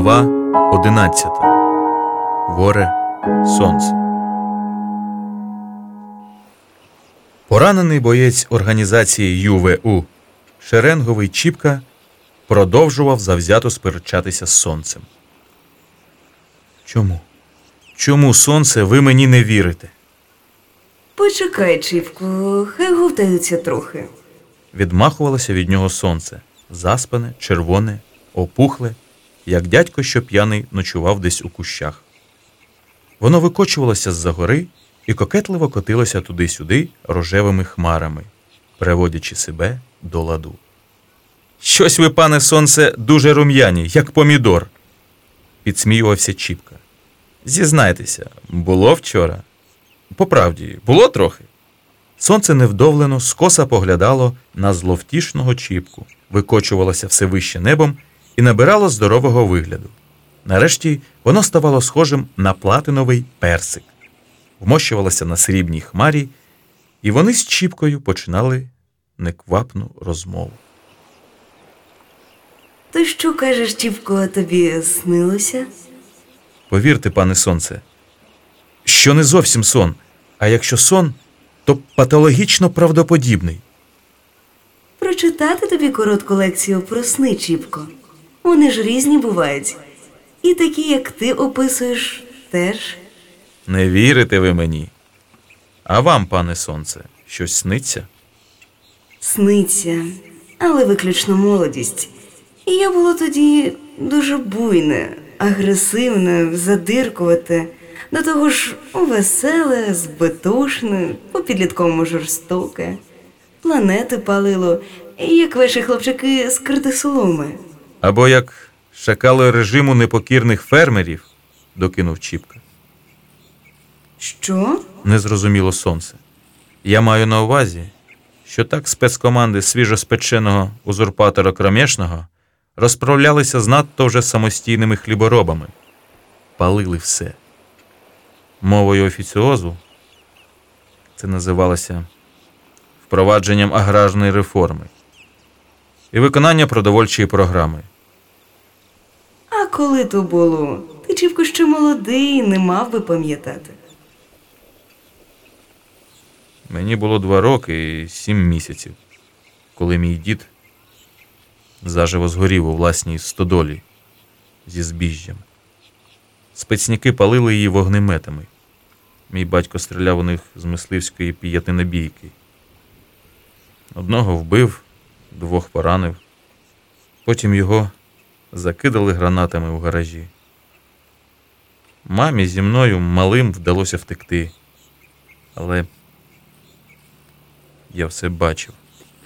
Глава 11. Воре Сонце. Поранений боєць організації ЮВУ Шеренговий Чіпка продовжував завзято сперечатися з сонцем. Чому? Чому сонце ви мені не вірите? Почекай, Чіпку, хай говтаються трохи. Відмахувалося від нього сонце, заспане, червоне, опухле, як дядько, що п'яний ночував десь у кущах. Воно викочувалося з-за гори і кокетливо котилося туди-сюди рожевими хмарами, приводячи себе до ладу. Щось ви, пане сонце, дуже рум'яні, як помідор, підсміювався Чіпка. Зізнайтеся, було вчора? По правді, було трохи. Сонце невдовлено скоса поглядало на зловтішного чіпку, викочувалося все вище небом і набирало здорового вигляду. Нарешті воно ставало схожим на платиновий персик, вмощувалося на срібній хмарі, і вони з чіпкою починали неквапну розмову. То що кажеш, Чіпко, тобі снилося? Повірте, пане сонце, що не зовсім сон, а якщо сон, то патологічно правдоподібний. Прочитати тобі коротку лекцію про сни, Чіпко. Вони ж різні бувають. І такі, як ти описуєш, теж. Не вірите ви мені. А вам, пане сонце, щось сниться? Сниться, але виключно молодість. І я було тоді дуже буйне, агресивне, задиркувате, до того ж веселе, збитошне, по підлітковому жорстоке. Планети палило, як ваші хлопчаки скрити соломи. Або як шакали режиму непокірних фермерів, докинув Чіпка. Що? Незрозуміло сонце. Я маю на увазі, що так спецкоманди свіжоспеченого узурпатора Кромешного розправлялися з надто вже самостійними хліборобами, палили все. Мовою офіціозу це називалося впровадженням аграрної реформи і виконання продовольчої програми. Коли то було? Ти Чіпко ще молодий, не мав би пам'ятати. Мені було два роки і сім місяців, коли мій дід заживо згорів у власній стодолі зі збіжжям. Спецняки палили її вогнеметами. Мій батько стріляв у них з мисливської п'ятинабійки. Одного вбив, двох поранив. Потім його закидали гранатами в гаражі. Мамі зі мною малим вдалося втекти. Але я все бачив,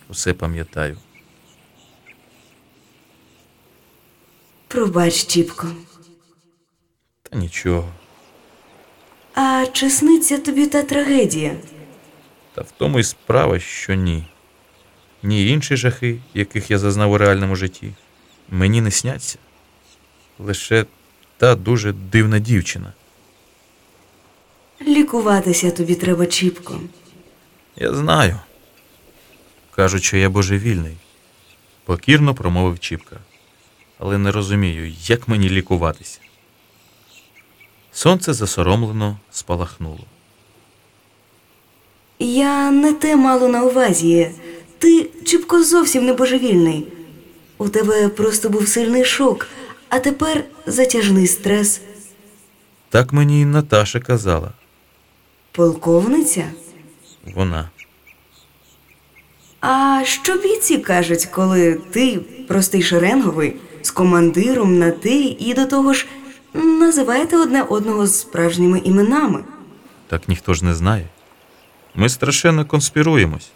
усе пам'ятаю. Пробач, Чіпко. Та нічого. А чи сниться тобі та трагедія? Та в тому і справа, що ні. Ні інші жахи, яких я зазнав у реальному житті, мені не сняться. Лише та дуже дивна дівчина. Лікуватися тобі треба, Чіпко. Я знаю. Кажуть, що я божевільний, покірно промовив Чіпка. Але не розумію, як мені лікуватися. Сонце засоромлено спалахнуло. Я не те мало на увазі. Ти, Чіпко, зовсім не божевільний. У тебе просто був сильний шок, а тепер затяжний стрес. Так мені і Наташа казала. Полковниця? Вона. А що бійці кажуть, коли ти, простий шеренговий, з командиром на ти і до того ж називаєте одне одного справжніми іменами? Так ніхто ж не знає. Ми страшенно конспіруємось.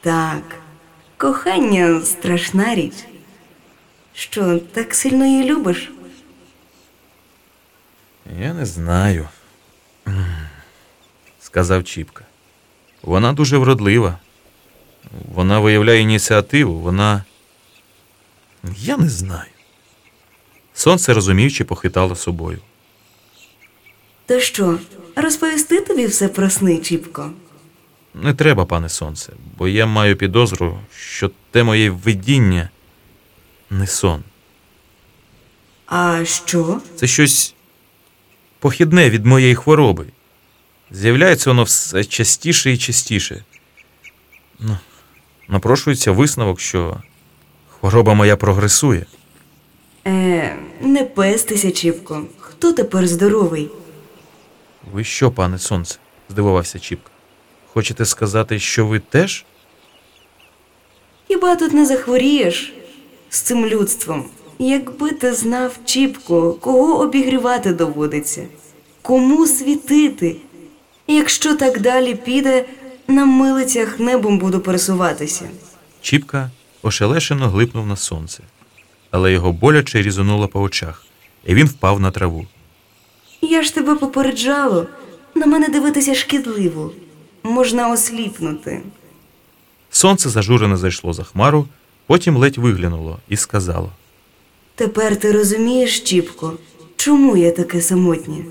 Так, кохання страшна річ. Що, так сильно її любиш? Я не знаю, сказав Чіпка. Вона дуже вродлива. Вона виявляє ініціативу, вона. Я не знаю. Сонце розумівчи похитало собою. То що, розповісти тобі все про сни, Чіпко? Не треба, пане сонце, бо я маю підозру, що те моє видіння не сон. А що? Це щось похідне від моєї хвороби. З'являється воно все частіше і частіше. Ну, напрошується висновок, що хвороба моя прогресує. Е, не пестися, Чіпко. Хто тепер здоровий? Ви що, пане сонце? здивувався Чіпка. Хочете сказати, що ви теж? Хіба тут не захворієш з цим людством? Якби ти знав, Чіпко, кого обігрівати доводиться, кому світити. Якщо так далі піде, на милицях небом буду пересуватися. Чіпка ошелешено глипнув на сонце, але його боляче різонуло по очах, і він впав на траву. Я ж тебе попереджало, на мене дивитися шкідливо, можна осліпнути. Сонце зажурено зайшло за хмару, потім ледь виглянуло і сказало: Тепер ти розумієш, Чіпко, чому я таке самотнє?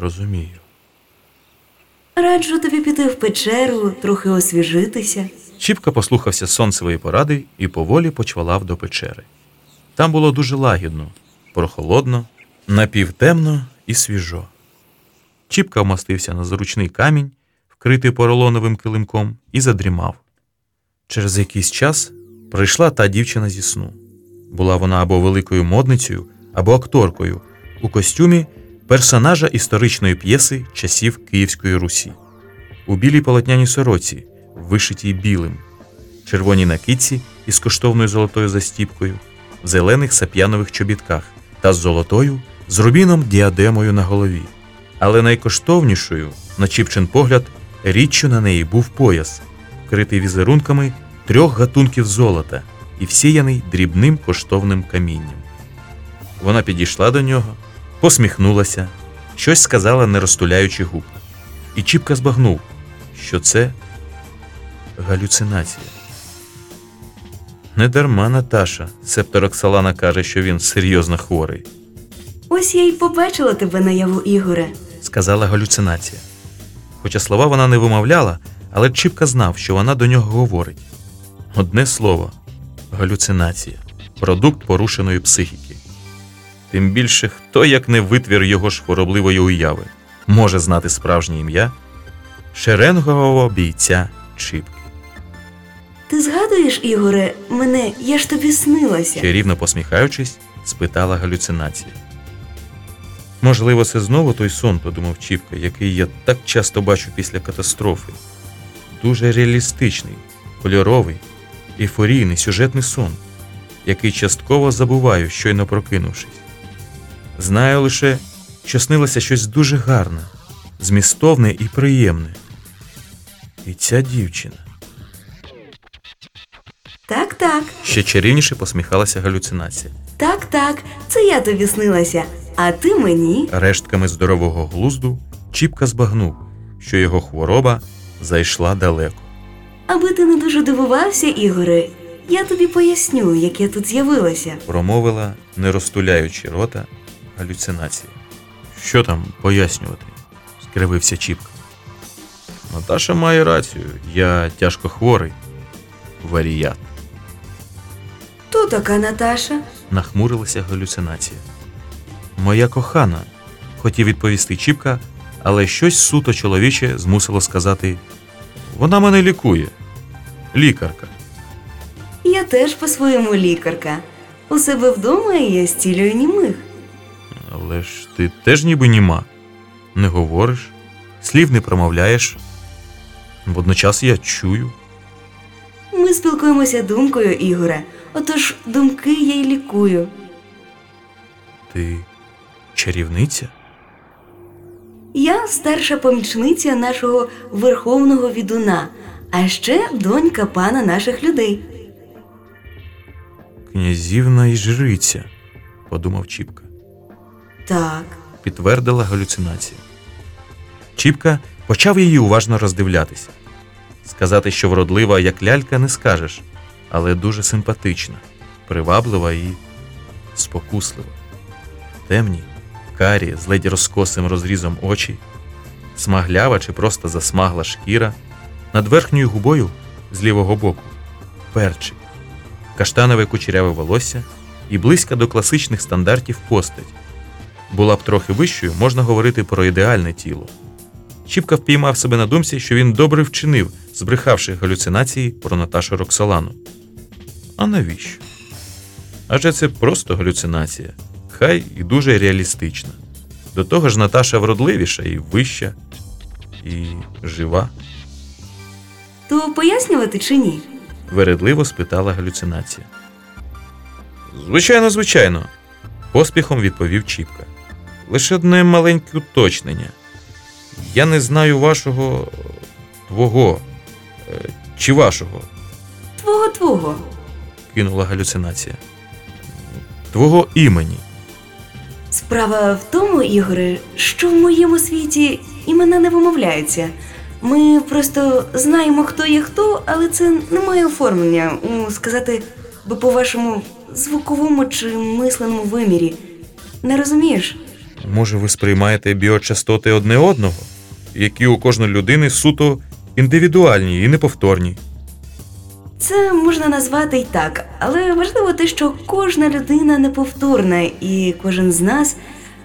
Розумію. Раджу тобі піти в печеру, трохи освіжитися. Чіпка послухався сонцевої поради і поволі почвалав до печери. Там було дуже лагідно, прохолодно, напівтемно і свіжо. Чіпка вмостився на зручний камінь, вкритий поролоновим килимком, і задрімав. Через якийсь час прийшла та дівчина зі сну. Була вона або великою модницею, або акторкою у костюмі персонажа історичної п'єси часів Київської Русі, у білій полотняній сороці, вишитій білим, червоній накидці із коштовною золотою застіпкою, в зелених сап'янових чобітках та з золотою, з рубіном діадемою на голові. Але найкоштовнішою, на Чіпчин погляд, річчю на неї був пояс, вкритий візерунками трьох гатунків золота і всіяний дрібним коштовним камінням. Вона підійшла до нього, посміхнулася, щось сказала, не розтуляючи губ. І Чіпка збагнув, що це галюцинація. Недарма Наташа, себто Роксолана каже, що він серйозно хворий, Ось я й побачила тебе наяву, Ігоре. сказала галюцинація. Хоча слова вона не вимовляла, але Чіпка знав, що вона до нього говорить. Одне слово галюцинація, продукт порушеної психіки. Тим більше, хто, як не витвір його ж хворобливої уяви, може знати справжнє ім'я шеренгового бійця Чіпки. Ти згадуєш, Ігоре, мене, я ж тобі снилася. Чарівно посміхаючись, спитала галюцинація. Можливо, це знову той сон, подумав Чіпка, який я так часто бачу після катастрофи. Дуже реалістичний, кольоровий, ейфорійний сюжетний сон, який частково забуваю, щойно прокинувшись. Знаю лише, що снилося щось дуже гарне, змістовне і приємне. І ця дівчина. Так, так, Ще чарівніше посміхалася галюцинація. так, так, це я тобі снилася, а ти мені. Рештками здорового глузду Чіпка збагнув, що його хвороба зайшла далеко. Аби ти не дуже дивувався, Ігоре, я тобі поясню, як я тут з'явилася. Промовила, не розтуляючи рота, галюцинація. Що там пояснювати? скривився Чіпка. Наташа має рацію, я тяжко хворий. Варіят. Хто така Наташа? Нахмурилася галюцинація. Моя кохана, хотів відповісти Чіпка, але щось суто чоловіче змусило сказати: Вона мене лікує. Лікарка. Я теж по-своєму лікарка. У себе вдома я стілюю німих. Але ж ти теж ніби німа. Не говориш, слів не промовляєш. Водночас я чую. Ми спілкуємося думкою, Ігоре. Отож думки я й лікую. Ти чарівниця? Я старша помічниця нашого верховного відуна, а ще донька пана наших людей. Князівна і жриця, подумав Чіпка. Так, Підтвердила галюцинація. Чіпка почав її уважно роздивлятися. Сказати, що вродлива, як лялька, не скажеш, але дуже симпатична, приваблива і спокуслива. Темні, карі, з ледь розкосим розрізом очі, смаглява чи просто засмагла шкіра, над верхньою губою з лівого боку перчик, каштанове кучеряве волосся і близька до класичних стандартів постать. Була б трохи вищою, можна говорити про ідеальне тіло. Чіпка впіймав себе на думці, що він добре вчинив, збрехавши галюцинації про Наташу Роксолану. А навіщо? Адже це просто галюцинація, хай і дуже реалістична. До того ж, Наташа вродливіша і вища, і жива, То пояснювати чи ні? вередливо спитала галюцинація. Звичайно, звичайно, поспіхом відповів Чіпка. Лише одне маленьке уточнення. Я не знаю вашого твого е, чи вашого, Твого твого. кинула галюцинація. Твого імені. Справа в тому, Ігоре, що в моєму світі імена не вимовляються. Ми просто знаємо, хто є хто, але це не має оформлення, у, сказати би по вашому звуковому чи мисленому вимірі. Не розумієш? Може, ви сприймаєте біочастоти одне одного, які у кожної людини суто індивідуальні і неповторні. Це можна назвати й так, але важливо те, що кожна людина неповторна, і кожен з нас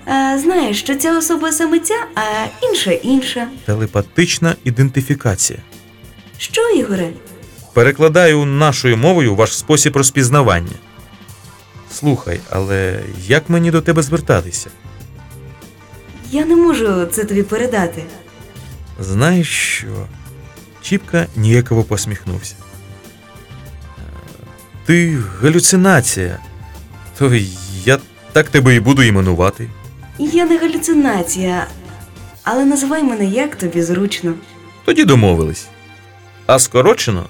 а, знає, що ця особа саме ця, а інша інша. Телепатична ідентифікація. Що, Ігоре? Перекладаю нашою мовою ваш спосіб розпізнавання. Слухай, але як мені до тебе звертатися? Я не можу це тобі передати. Знаєш що? Чіпка ніяково посміхнувся. Ти галюцинація. То я так тебе і буду іменувати. Я не галюцинація, але називай мене як тобі зручно. Тоді домовились. А скорочено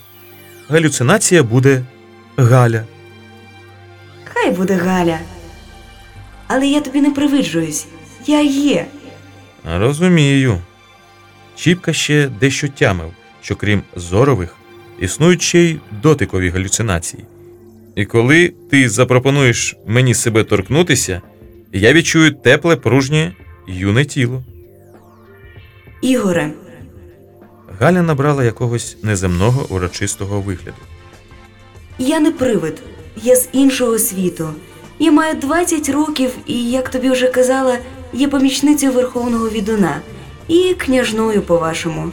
галюцинація буде Галя. Хай буде Галя. Але я тобі не привиджуюсь. Я є. Розумію. Чіпка ще дещо тямив, що крім зорових, існують ще й дотикові галюцинації. І коли ти запропонуєш мені себе торкнутися, я відчую тепле, пружнє, юне тіло. Ігоре, Галя набрала якогось неземного урочистого вигляду. я не привид, я з іншого світу. Я маю 20 років і, як тобі вже казала, є помічницею Верховного відуна і княжною, по-вашому.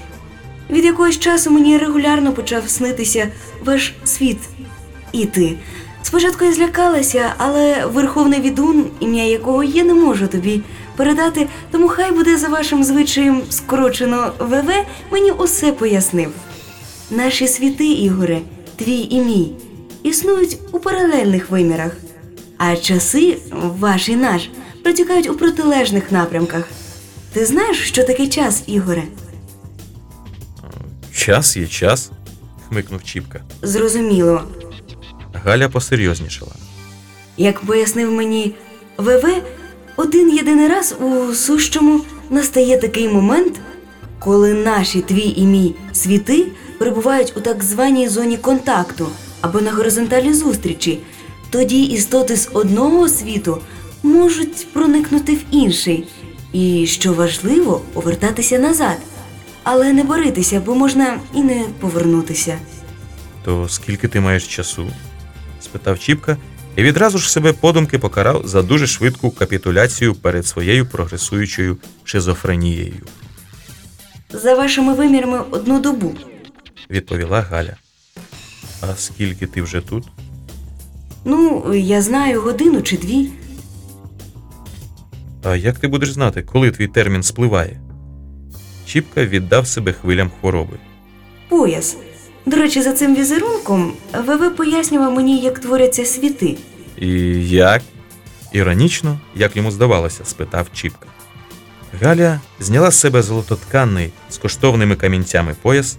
Від якогось часу мені регулярно почав снитися ваш світ і ти. Спочатку я злякалася, але Верховний відун, ім'я якого я не можу тобі передати, тому хай буде за вашим звичаєм скорочено ВВ, мені усе пояснив. Наші світи, Ігоре, твій і мій, існують у паралельних вимірах, а часи, ваш і наш, протікають у протилежних напрямках. Ти знаєш, що таке час, Ігоре? Час є час, хмикнув Чіпка. Зрозуміло. Галя посерйознішала. Як пояснив мені ВВ, один єдиний раз у сущому настає такий момент, коли наші твій і мій світи перебувають у так званій зоні контакту або на горизонталі зустрічі. Тоді істоти з одного світу можуть проникнути в інший, і, що важливо, повертатися назад. Але не боритися, бо можна і не повернутися. То скільки ти маєш часу? Спитав Чіпка і відразу ж себе подумки покарав за дуже швидку капітуляцію перед своєю прогресуючою шизофренією, За вашими вимірами одну добу. відповіла Галя. А скільки ти вже тут? Ну, я знаю годину чи дві. А як ти будеш знати, коли твій термін спливає? Чіпка віддав себе хвилям хвороби. Пояс. До речі, за цим візерунком ВВ пояснював мені, як творяться світи. І як? Іронічно, як йому здавалося, спитав Чіпка. Галя зняла з себе золототканний з коштовними камінцями пояс,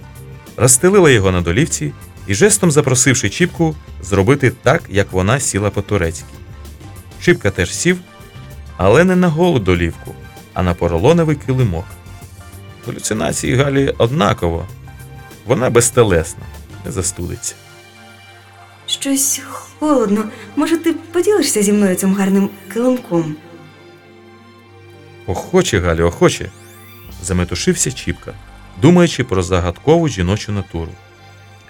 розстелила його на долівці і жестом запросивши Чіпку зробити так, як вона сіла по-турецьки. Чіпка теж сів, але не на голу долівку, а на поролоновий килимок. Галюцинації Галі однаково. Вона безтелесна, не застудиться. Щось холодно. Може, ти поділишся зі мною цим гарним килимком? Охоче, Галю, охоче. заметушився Чіпка, думаючи про загадкову жіночу натуру.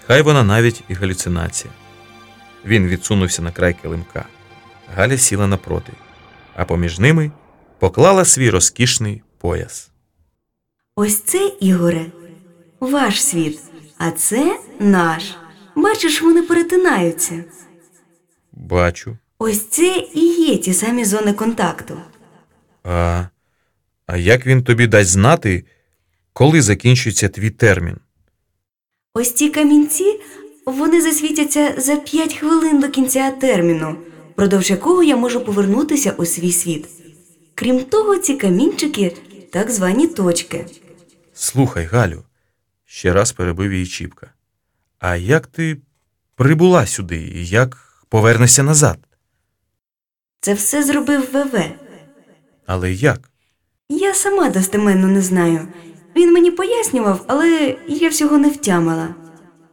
Хай вона навіть і галюцинація. Він відсунувся на край килимка. Галя сіла напроти, а поміж ними поклала свій розкішний пояс. Ось це, Ігоре, ваш світ, а це наш. Бачиш, вони перетинаються. Бачу. Ось це і є ті самі зони контакту. А, а як він тобі дасть знати, коли закінчується твій термін? Ось ці камінці вони засвітяться за 5 хвилин до кінця терміну, впродовж якого я можу повернутися у свій світ. Крім того, ці камінчики так звані точки. Слухай, Галю, ще раз перебив її Чіпка. А як ти прибула сюди і як повернешся назад? Це все зробив ВВ. Але як? Я сама достеменно не знаю. Він мені пояснював, але я всього не втямила.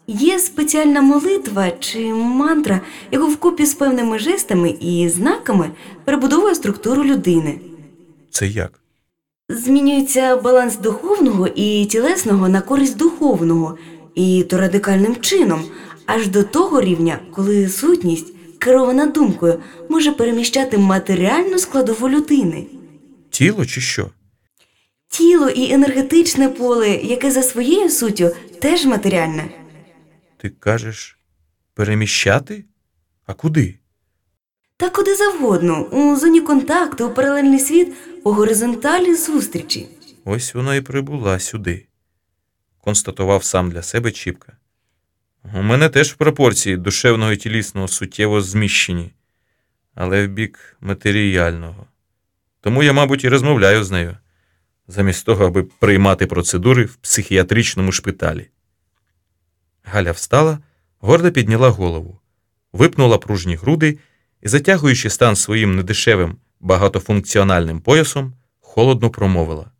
Є спеціальна молитва чи мантра, яку вкупі з певними жестами і знаками перебудовує структуру людини. Це як? Змінюється баланс духовного і тілесного на користь духовного, і то радикальним чином, аж до того рівня, коли сутність, керована думкою, може переміщати матеріальну складову людини. Тіло чи що? Тіло і енергетичне поле, яке за своєю суттю теж матеріальне. Ти кажеш переміщати? А куди? Та куди завгодно, у зоні контакту, у паралельний світ, по горизонталі зустрічі. Ось вона і прибула сюди, констатував сам для себе Чіпка. У мене теж пропорції душевного і тілісного суттєво зміщені, але в бік матеріального. Тому я, мабуть, і розмовляю з нею, замість того, аби приймати процедури в психіатричному шпиталі. Галя встала, гордо підняла голову, випнула пружні груди і, затягуючи стан своїм недешевим багатофункціональним поясом, холодно промовила.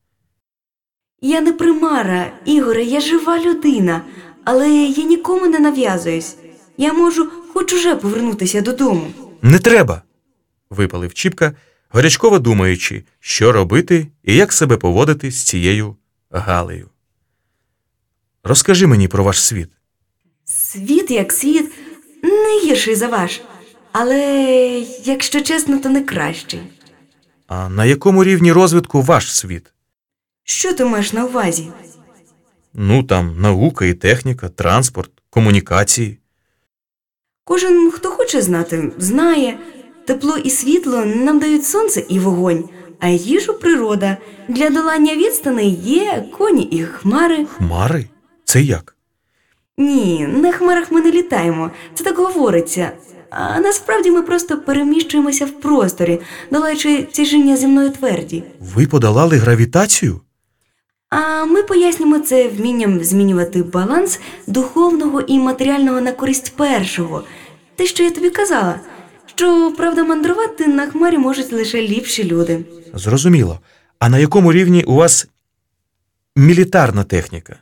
Я не примара, Ігоре, я жива людина, але я нікому не нав'язуюсь. Я можу хоч уже повернутися додому. Не треба. випалив Чіпка, гарячково думаючи, що робити і як себе поводити з цією Галею. Розкажи мені про ваш світ. Світ як світ не гірший за ваш, але, якщо чесно, то не кращий. А на якому рівні розвитку ваш світ? Що ти маєш на увазі? Ну там наука і техніка, транспорт, комунікації. Кожен, хто хоче знати, знає. Тепло і світло нам дають сонце і вогонь, а їжу природа. Для долання відстаней є коні і хмари. Хмари? Це як? Ні, на хмарах ми не літаємо, це так говориться. А насправді ми просто переміщуємося в просторі, долаючи тяжіння земної тверді. Ви подолали гравітацію? А ми пояснюємо це вмінням змінювати баланс духовного і матеріального на користь першого. Те, що я тобі казала, що правда мандрувати на хмарі можуть лише ліпші люди. Зрозуміло. А на якому рівні у вас мілітарна техніка?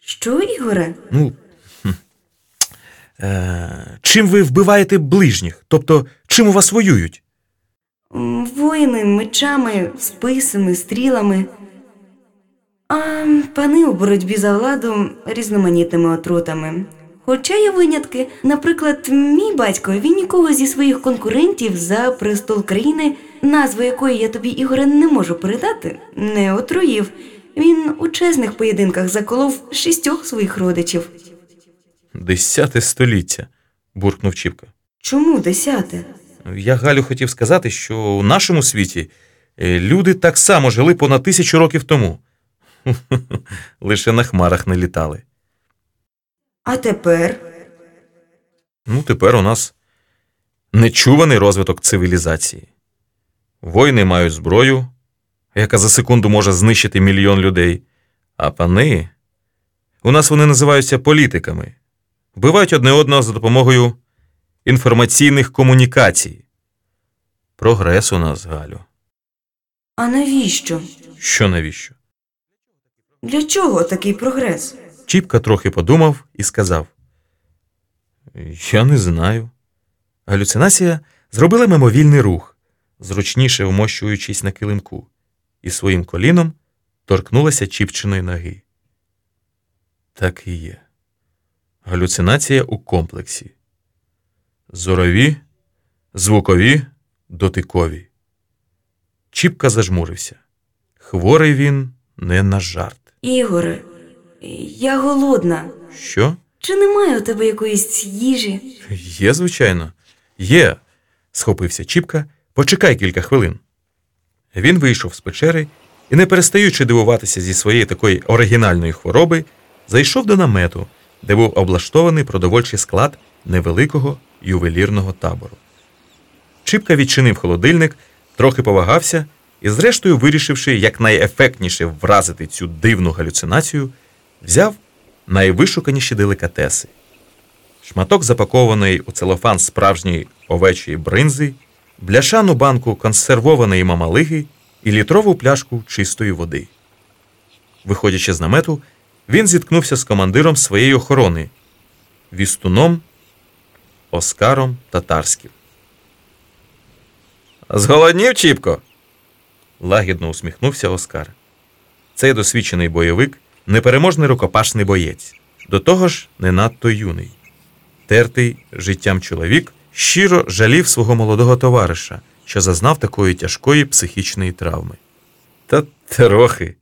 Що, Ігоре? Ну. Е, чим ви вбиваєте ближніх? Тобто, чим у вас воюють? Воїни мечами, списами, стрілами. А пани у боротьбі за владу різноманітними отрутами. Хоча є винятки, наприклад, мій батько він нікого зі своїх конкурентів за престол країни, назву якої я тобі, Ігоре, не можу передати, не отруїв. Він у чесних поєдинках заколов шістьох своїх родичів. Десяте століття, буркнув Чіпка. Чому десяте? Я Галю хотів сказати, що у нашому світі е, люди так само жили понад тисячу років тому. Лише на хмарах не літали. А тепер Ну, тепер у нас нечуваний розвиток цивілізації. Воїни мають зброю, яка за секунду може знищити мільйон людей. А пани. У нас вони називаються політиками. Вбивають одне одного за допомогою інформаційних комунікацій. Прогрес у нас, Галю. а навіщо? Що навіщо? Для чого такий прогрес? Чіпка трохи подумав і сказав: Я не знаю. Галюцинація зробила мимовільний рух, зручніше вмощуючись на килимку, і своїм коліном торкнулася Чіпчиної ноги. Так і є. Галюцинація у комплексі. Зорові звукові, дотикові. Чіпка зажмурився. Хворий він не на жарт. Ігоре, я голодна. Що? Чи немає у тебе якоїсь їжі? Є, звичайно. Є. схопився Чіпка. Почекай кілька хвилин. Він вийшов з печери і, не перестаючи дивуватися зі своєї такої оригінальної хвороби, зайшов до намету, де був облаштований продовольчий склад невеликого ювелірного табору. Чіпка відчинив холодильник, трохи повагався і, зрештою, вирішивши якнайефектніше вразити цю дивну галюцинацію, взяв найвишуканіші делікатеси. Шматок запакованої у целофан справжньої овечої бринзи, бляшану банку консервованої мамалиги і літрову пляшку чистої води. Виходячи з намету, він зіткнувся з командиром своєї охорони вістуном Оскаром Татарським. Зголоднів, Чіпко? лагідно усміхнувся Оскар. Цей досвідчений бойовик непереможний рукопашний боєць, до того ж не надто юний. Тертий життям чоловік щиро жалів свого молодого товариша, що зазнав такої тяжкої психічної травми. Та трохи,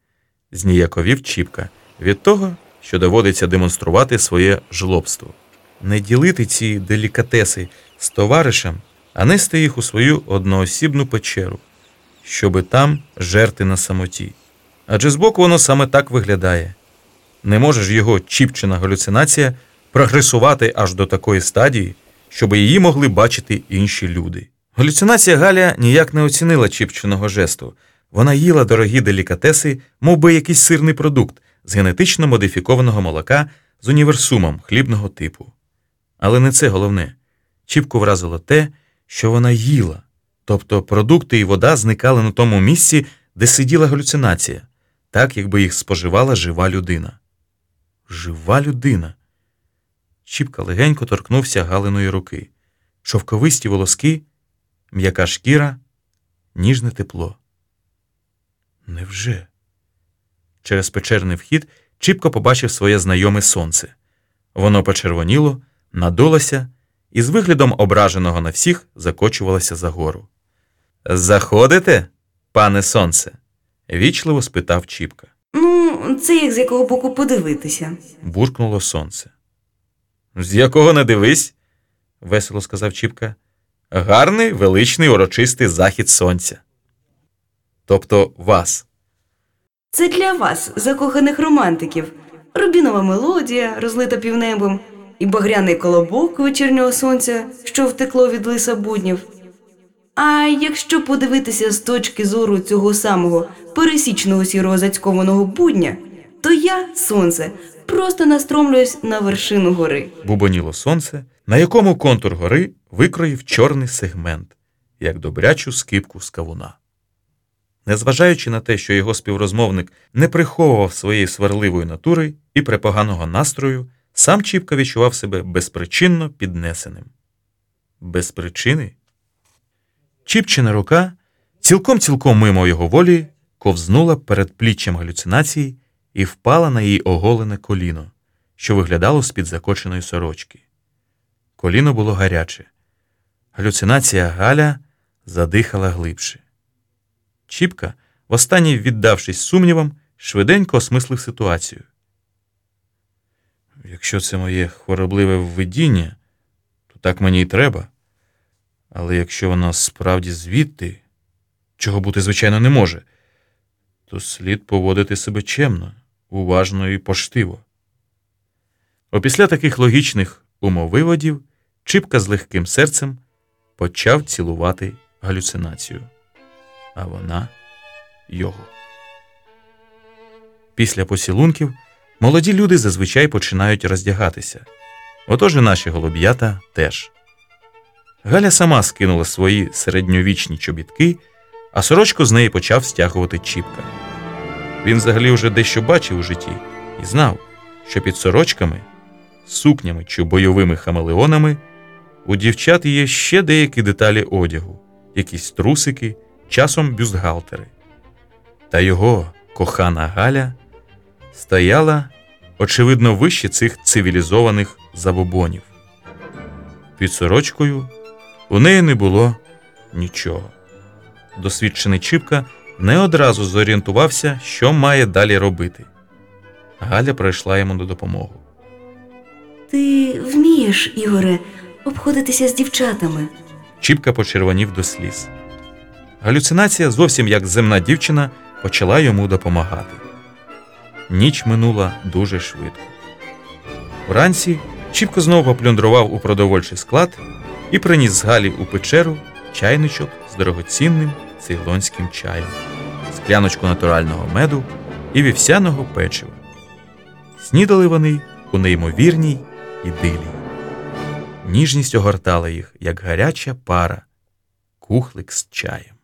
зніяковів Чіпка від того, що доводиться демонструвати своє жлобство. Не ділити ці делікатеси з товаришем, а нести їх у свою одноосібну печеру, щоби там жерти на самоті. Адже збоку воно саме так виглядає. Не може ж його чіпчина галюцинація прогресувати аж до такої стадії, щоб її могли бачити інші люди. Галюцинація Галя ніяк не оцінила чіпчиного жесту. Вона їла дорогі делікатеси, мов би якийсь сирний продукт з генетично модифікованого молока з універсумом хлібного типу. Але не це головне. Чіпку вразило те, що вона їла, тобто продукти і вода зникали на тому місці, де сиділа галюцинація, так якби їх споживала жива людина. Жива людина. Чіпка легенько торкнувся Галиної руки. Шовковисті волоски, м'яка шкіра, ніжне тепло. Невже? Через печерний вхід Чіпко побачив своє знайоме сонце. Воно почервоніло, надулося і з виглядом ображеного на всіх закочувалося за гору. Заходите, пане сонце? вічливо спитав Чіпка. Ну, це як з якого боку подивитися. Буркнуло сонце. З якого не дивись, весело сказав Чіпка. Гарний, величний, урочистий захід сонця. Тобто вас. Це для вас, закоханих романтиків. Рубінова мелодія, розлита півнебом, і багряний колобок вечірнього сонця, що втекло від лиса буднів. А якщо подивитися з точки зору цього самого пересічного сірого зацькованого будня, то я, сонце, просто настромлююсь на вершину гори. Бубоніло сонце, на якому контур гори викроїв чорний сегмент, як добрячу скипку з кавуна. Незважаючи на те, що його співрозмовник не приховував своєї сварливої натури і припоганого настрою, сам Чіпка відчував себе безпричинно піднесеним. Без причини? Чіпчина рука, цілком-цілком мимо його волі, ковзнула перед пліччям галюцинації і впала на її оголене коліно, що виглядало з-під закоченої сорочки. Коліно було гаряче. Галюцинація Галя задихала глибше. Чіпка, востаннє віддавшись сумнівам, швиденько осмислив ситуацію. Якщо це моє хворобливе введіння, то так мені й треба. Але якщо воно справді звідти, чого бути, звичайно, не може, то слід поводити себе чемно, уважно і поштиво. Опісля таких логічних умовиводів Чіпка з легким серцем почав цілувати галюцинацію, а вона його. Після поцілунків молоді люди зазвичай починають роздягатися. Отож і наші голуб'ята теж. Галя сама скинула свої середньовічні чобітки, а сорочку з неї почав стягувати Чіпка. Він взагалі вже дещо бачив у житті і знав, що під сорочками, сукнями чи бойовими хамелеонами у дівчат є ще деякі деталі одягу, якісь трусики, часом бюстгальтери. Та його кохана Галя стояла, очевидно, вище цих цивілізованих забобонів. Під сорочкою У неї не було нічого. Досвідчений Чіпка не одразу зорієнтувався, що має далі робити. Галя прийшла йому на допомогу. Ти вмієш, Ігоре, обходитися з дівчатами. Чіпка почервонів до сліз. Галюцинація, зовсім як земна дівчина, почала йому допомагати. Ніч минула дуже швидко. Вранці Чіпко знову поплюндрував у продовольчий склад і приніс з Галі у печеру чайничок з дорогоцінним цейлонським чаєм, скляночку натурального меду і вівсяного печива. Снідали вони у неймовірній ідилії. Ніжність огортала їх, як гаряча пара, кухлик з чаєм.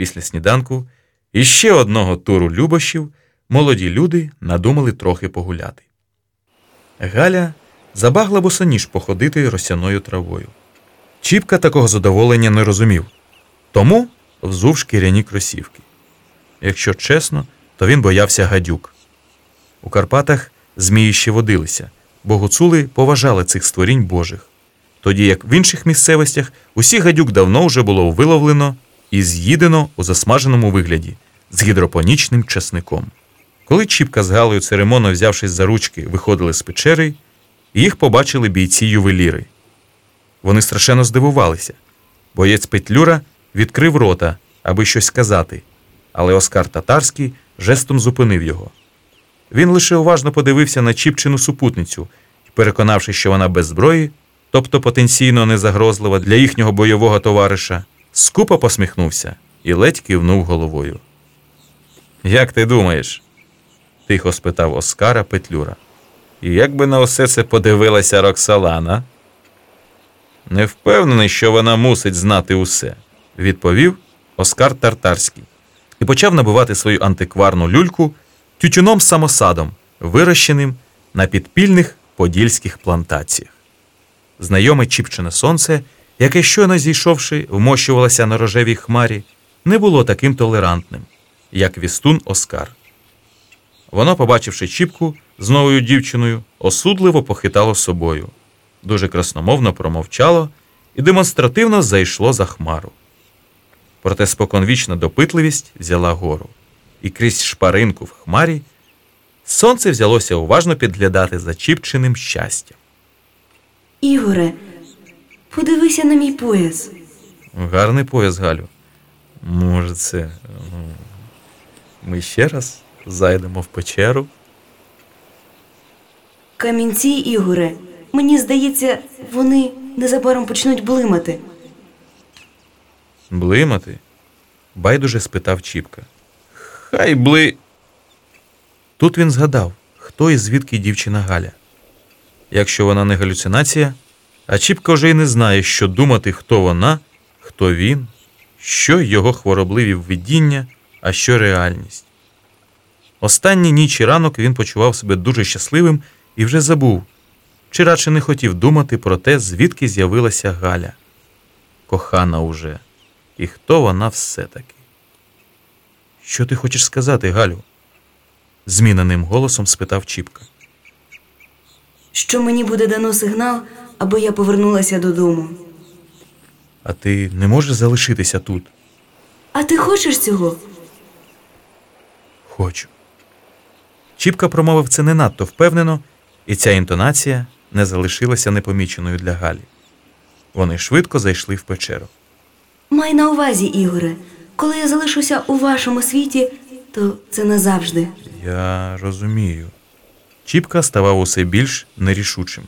Після сніданку і ще одного туру любощів молоді люди надумали трохи погуляти. Галя забагла босоніж походити росяною травою. Чіпка такого задоволення не розумів, тому взув шкіряні кросівки. Якщо чесно, то він боявся гадюк. У Карпатах змії ще водилися, бо гуцули поважали цих створінь Божих. Тоді як в інших місцевостях усі гадюк давно вже було виловлено і з'їдено у засмаженому вигляді з гідропонічним часником. Коли Чіпка з Галою церемонно взявшись за ручки, виходили з печери, їх побачили бійці ювеліри. Вони страшенно здивувалися. Боєць Петлюра відкрив рота, аби щось сказати, але Оскар Татарський жестом зупинив його. Він лише уважно подивився на Чіпчину супутницю і, переконавши, що вона без зброї, тобто потенційно незагрозлива для їхнього бойового товариша, скупо посміхнувся і ледь кивнув головою. Як ти думаєш? тихо спитав Оскара Петлюра. І як би на усе це подивилася Роксолана? Не впевнений, що вона мусить знати усе, відповів Оскар Тартарський і почав набивати свою антикварну люльку тютюном самосадом, вирощеним на підпільних подільських плантаціях. Знайоме Чіпчине сонце, яке щойно зійшовши, вмощувалося на рожевій хмарі, не було таким толерантним, як вістун Оскар. Воно, побачивши Чіпку з новою дівчиною, осудливо похитало собою, дуже красномовно промовчало і демонстративно зайшло за хмару. Проте споконвічна допитливість взяла гору, і крізь шпаринку в хмарі сонце взялося уважно підглядати за Чіпчиним щастям. Ігоре, подивися на мій пояс. Гарний пояс, Галю. Може, це. ну, Ми ще раз зайдемо в печеру. Камінці, Ігоре, мені здається, вони незабаром почнуть блимати. Блимати? Байдуже спитав Чіпка. Хай бли. Тут він згадав, хто і звідки дівчина Галя. Якщо вона не галюцинація, а Чіпка вже й не знає, що думати, хто вона, хто він, що його хворобливі видіння, а що реальність. Останні ніч і ранок він почував себе дуже щасливим і вже забув, чи радше не хотів думати про те, звідки з'явилася Галя. Кохана уже. І хто вона все-таки? Що ти хочеш сказати, Галю? зміненим голосом спитав Чіпка. Що мені буде дано сигнал, аби я повернулася додому. А ти не можеш залишитися тут? А ти хочеш цього? Хочу. Чіпка промовив це не надто впевнено, і ця інтонація не залишилася непоміченою для Галі. Вони швидко зайшли в печеру. Май на увазі, Ігоре, коли я залишуся у вашому світі, то це назавжди. Я розумію. Чіпка ставав усе більш нерішучим.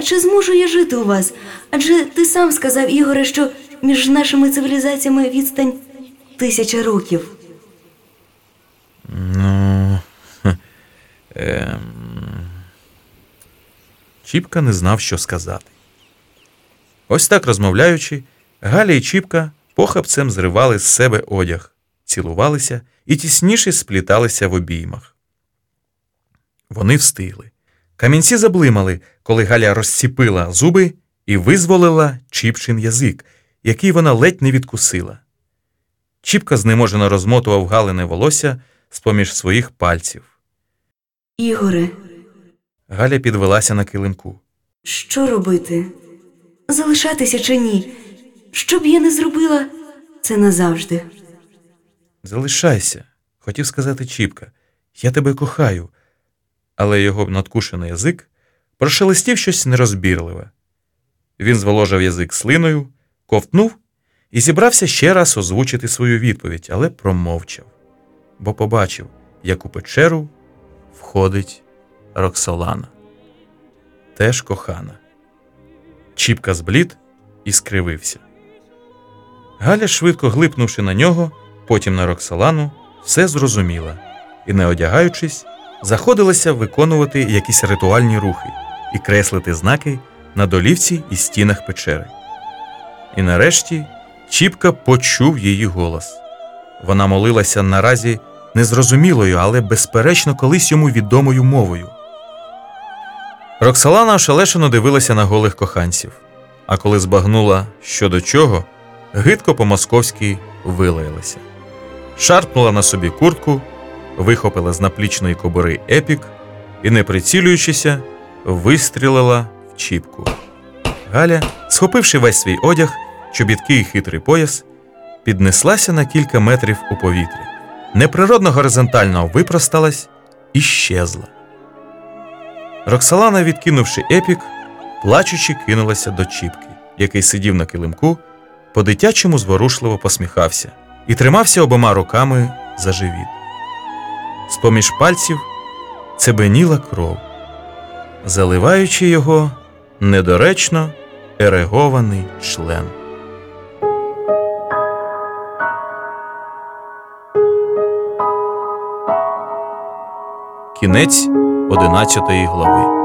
А чи зможу я жити у вас? Адже ти сам сказав, Ігоре, що між нашими цивілізаціями відстань тисяча років. Ну. Ем... Чіпка не знав, що сказати. Ось так розмовляючи, Галя і Чіпка похапцем зривали з себе одяг, цілувалися і тісніше спліталися в обіймах. Вони встигли. Камінці заблимали, коли Галя розціпила зуби і визволила Чіпчин язик, який вона ледь не відкусила. Чіпка знеможено розмотував галине волосся з-поміж своїх пальців. Ігоре, Галя підвелася на килимку. що робити? залишатися чи ні. Що б я не зробила, це назавжди. Залишайся, хотів сказати Чіпка. Я тебе кохаю. Але його надкушений язик прошелестів щось нерозбірливе. Він зволожив язик слиною, ковтнув і зібрався ще раз озвучити свою відповідь, але промовчав, бо побачив, як у печеру входить Роксолана. Теж кохана. Чіпка зблід і скривився. Галя, швидко глипнувши на нього, потім на Роксолану, все зрозуміла і, не одягаючись, заходилася виконувати якісь ритуальні рухи і креслити знаки на долівці і стінах печери. І нарешті Чіпка почув її голос. Вона молилася наразі незрозумілою, але безперечно колись йому відомою мовою. Роксолана ошелешено дивилася на голих коханців, а коли збагнула, що до чого, гидко по-московськи вилаялася. Шарпнула на собі куртку, вихопила з наплічної кобури епік і, не прицілюючися, вистрілила в чіпку. Галя, схопивши весь свій одяг, чобітки і хитрий пояс, піднеслася на кілька метрів у повітрі, неприродно горизонтально випросталась і щезла. Роксолана, відкинувши епік, плачучи, кинулася до Чіпки, який сидів на килимку, по-дитячому зворушливо посміхався і тримався обома руками за живіт. З-поміж пальців цебеніла кров, заливаючи його недоречно ерегований член. Кінець одинадцятої глави.